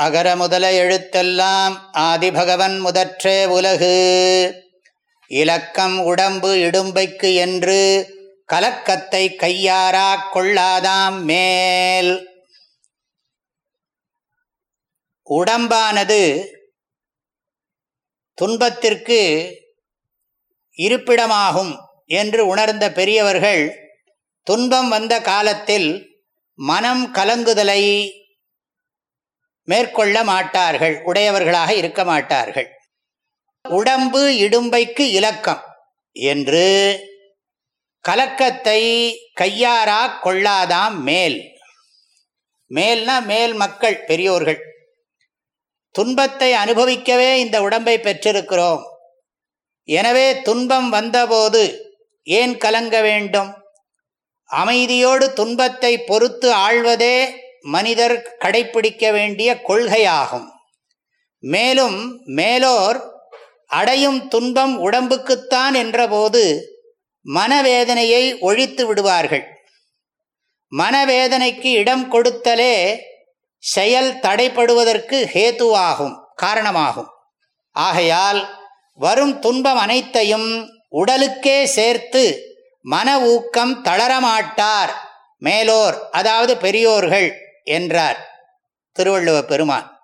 அகர முதல எழுத்தெல்லாம் ஆதிபகவன் முதற்றே உலகு. இலக்கம் உடம்பு இடும்பைக்கு என்று கலக்கத்தை கையாரா கொள்ளாதாம் மேல். உடம்பானது துன்பத்திற்கு இருப்பிடமாகும் என்று உணர்ந்த பெரியவர்கள் துன்பம் வந்த காலத்தில் மனம் கலங்குதலை மேற்கொள்ள மாட்டார்கள் உடையவர்களாக இருக்க மாட்டார்கள். உடம்பு இடும்பைக்கு இலக்கம் என்று கலக்கத்தை கையாரா கொள்ளாதாம் மேல். மேல்னா மேல் மக்கள் பெரியோர்கள். துன்பத்தை அனுபவிக்கவே இந்த உடம்பை பெற்றிருக்கிறோம். எனவே துன்பம் வந்தபோது ஏன் கலங்க வேண்டும்? அமைதியோடு துன்பத்தை பொறுத்து ஆழ்வதே மனிதர் கடைபிடிக்க வேண்டிய கொள்கையாகும். மேலும் மேலோர் அடையும் துன்பம் உடம்புக்குத்தான் என்றபோது மனவேதனையை ஒழித்து விடுவார்கள். மனவேதனைக்கு இடம் கொடுத்தலே செயல் தடைப்படுவதற்கு ஹேத்துவாகும் காரணமாகும். ஆகையால் வரும் துன்பம் அனைத்தையும் உடலுக்கே சேர்த்து மன ஊக்கம் தளரமாட்டார் மேலோர் அதாவது பெரியோர்கள். என்றார் திருவள்ளுவ பெருமான்.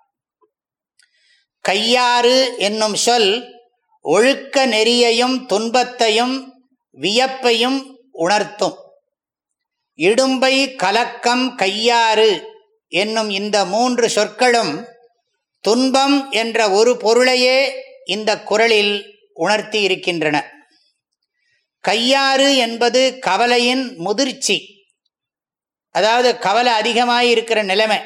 கையாறு என்னும் சொல் ஒழுக்க நெறியையும் துன்பத்தையும் வியப்பையும் உணர்த்தும். இடும்பை கலக்கம் கையாறு என்னும் இந்த மூன்று சொற்களும் துன்பம் என்ற ஒரு பொருளையே இந்த குரலில் உணர்த்தி இருக்கின்றன. கையாறு என்பது கவலையின் முதிர்ச்சி. அதாவது கவலை அதிகமாக இருக்கிற நிலைமை.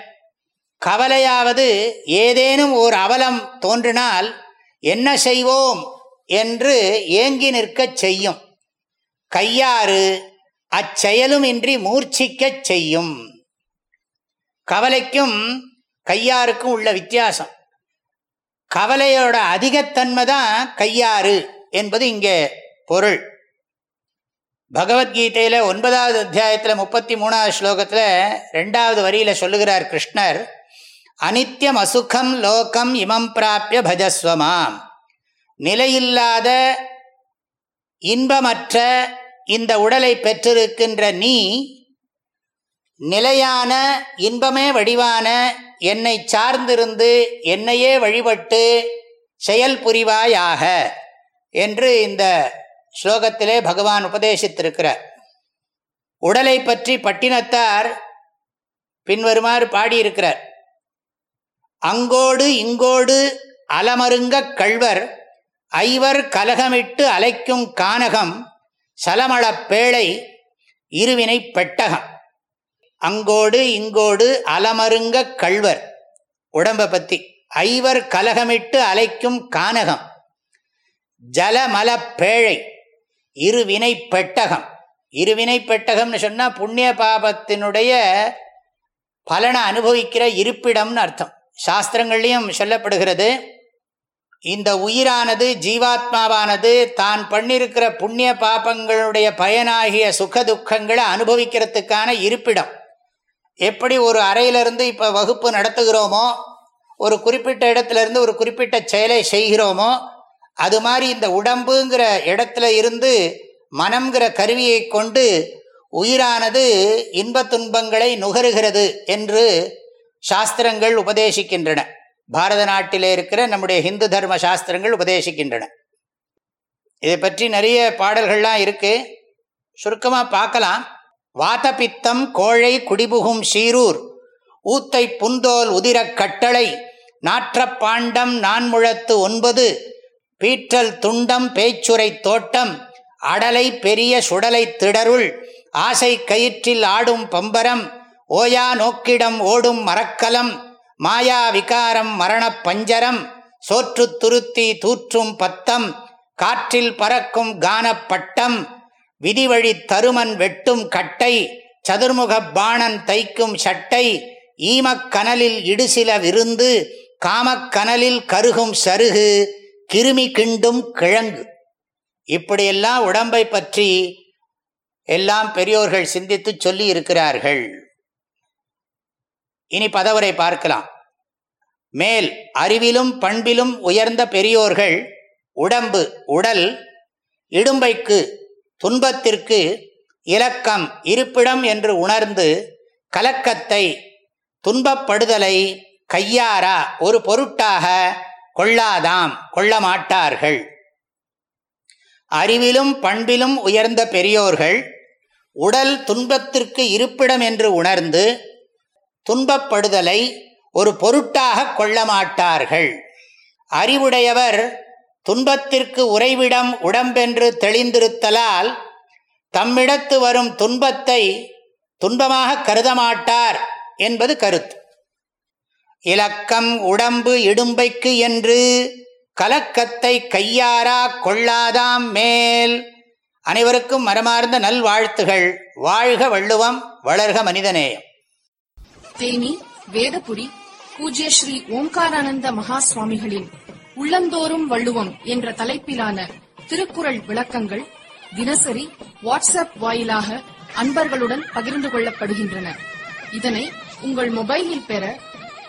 கவலையாவது ஏதேனும் ஒரு அவலம் தோன்றினால் என்ன செய்வோம் என்று ஏங்கி நிற்கச் செய்யும். கையாறு அச்செயலும் இன்றி மூர்ச்சிக்கச் செய்யும். கவலைக்கும் கையாருக்கும் உள்ள வித்தியாசம். கவலையோட அதிகத்தன்மை தான் கையாறு என்பது இங்கே பொருள். பகவத்கீதையில் ஒன்பதாவது அத்தியாயத்தில் முப்பத்தி மூணாவது ஸ்லோகத்தில் ரெண்டாவது வரியில் சொல்லுகிறார் கிருஷ்ணர் அனித்யம் அசுகம் லோகம் இமம் பிராப்பிய பஜஸ்வமாம். நிலையில்லாத இன்பமற்ற இந்த உடலை பெற்றிருக்கின்ற நீ நிலையான இன்பமே வடிவான என்னை சார்ந்திருந்து என்னையே வழிபட்டு செயல் புரிவாயாக என்று இந்த ஸ்லோகத்திலே பகவான் உபதேசித்திருக்கிறார். உடலை பற்றி பட்டினத்தார் பின்வருமாறு பாடியிருக்கிறார். அங்கோடு இங்கோடு அலமருங்க கள்வர் ஐவர் கலகமிட்டு அலைக்கும் கானகம் சலமளப் பேழை இருவினை பெட்டகம். அங்கோடு இங்கோடு அலமருங்க கள்வர் உடம்பை பற்றி ஐவர் கலகமிட்டு அலைக்கும் கானகம் ஜலமல பேழை. இருவினை பெட்டகம். இருவினை பெட்டகம்னு சொன்னால் புண்ணிய பாபத்தினுடைய பலனை அனுபவிக்கிற இருப்பிடம்னு அர்த்தம். சாஸ்திரங்கள்லையும் சொல்லப்படுகிறது. இந்த உயிரானது ஜீவாத்மாவானது தான் பண்ணியிருக்கிற புண்ணிய பாபங்களுடைய பயனாகிய சுக துக்கங்களை அனுபவிக்கிறதுக்கான இருப்பிடம். எப்படி ஒரு அறையிலிருந்து இப்போ வகுப்பு நடத்துகிறோமோ ஒரு குறிப்பிட்ட இடத்துலேருந்து ஒரு குறிப்பிட்ட செயலை செய்கிறோமோ அது மாதிரி இந்த உடம்புங்கிற இடத்துல இருந்து மனம்ங்கிற கருவியை கொண்டு உயிரானது இன்ப துன்பங்களை நுகருகிறது என்று சாஸ்திரங்கள் உபதேசிக்கின்றன. பாரத நாட்டிலே இருக்கிற நம்முடைய ஹிந்து தர்ம சாஸ்திரங்கள் உபதேசிக்கின்றன. இதை பற்றி நிறைய பாடல்கள்லாம் இருக்கு. சுருக்கமாக பார்க்கலாம். வாதபித்தம் கோழை குடிபுகும் சீரூர் ஊத்தை புந்தோல் உதிரக் கட்டளை நாற்றப்பாண்டம் நான்முழத்து ஒன்பது பீற்றல் துண்டம் பேச்சுரை தோட்டம் அடலை பெரிய சுடலை திடருள் ஆசை கயிற்றில் ஆடும் பம்பரம் ஓயா நோக்கிடம் ஓடும் மரக்கலம் மாயா விகாரம் மரணப் பஞ்சரம் சோற்று துருத்தி தூற்றும் பத்தம் காற்றில் பறக்கும் கானப்பட்டம் விதிவழி தருமன் வெட்டும் கட்டை சதுர்முக பாணன் தைக்கும் சட்டை ஈமக்கனலில் இடுசில விருந்து காமக்கனலில் கருகும் சருகு கிருமி கிண்டும் கிழங்கு. இப்படியெல்லாம் உடம்பை பற்றி எல்லாம் பெரியோர்கள் சிந்தித்து சொல்லி இருக்கிறார்கள். இனி பதவரை பார்க்கலாம். மேல் அறிவிலும் பண்பிலும் உயர்ந்த பெரியோர்கள் உடம்பு உடல் இடும்பைக்கு துன்பத்திற்கு இலக்கம் இருப்பிடம் என்று உணர்ந்து கலக்கத்தை துன்பப்படுதலை கையாரா ஒரு பொருட்டாக கொள்ளாதாம் கொள்ள மாட்டார்கள் அறிவிலும் பண்பிலும் உயர்ந்த பெரியோர்கள் உடல் துன்பத்திற்கு இருப்பிடம் என்று உணர்ந்து துன்பப்படுதலை ஒரு பொருட்டாக கொள்ள மாட்டார்கள் அறிவுடையவர் துன்பத்திற்கு உறைவிடம் உடம்பென்று தெளிந்திருத்தலால் தம்மிடத்து வரும் துன்பத்தை துன்பமாக கருத மாட்டார் என்பது கருத்து. இலக்கம் உடம்பு இடும்பைக்கு என்று கலக்கத்தை கையாரா கொள்ளாதாம் மேல். அனைவருக்கும் மரமார்ந்த நல்வாழ்த்துகள். வாழ்க வள்ளுவம் வளர்க மனிதநேயம் தேனி வேதபுரி பூஜ்ய ஸ்ரீ ஓம்காரானந்த மகா சுவாமிகளின் உள்ளந்தோறும் வள்ளுவம் என்ற தலைப்பிலான திருக்குறள் விளக்கங்கள் தினசரி வாட்ஸ்அப் வாயிலாக அன்பர்களுடன் பகிர்ந்து கொள்ளப்படுகின்றன. இதனை உங்கள் மொபைலில் பெற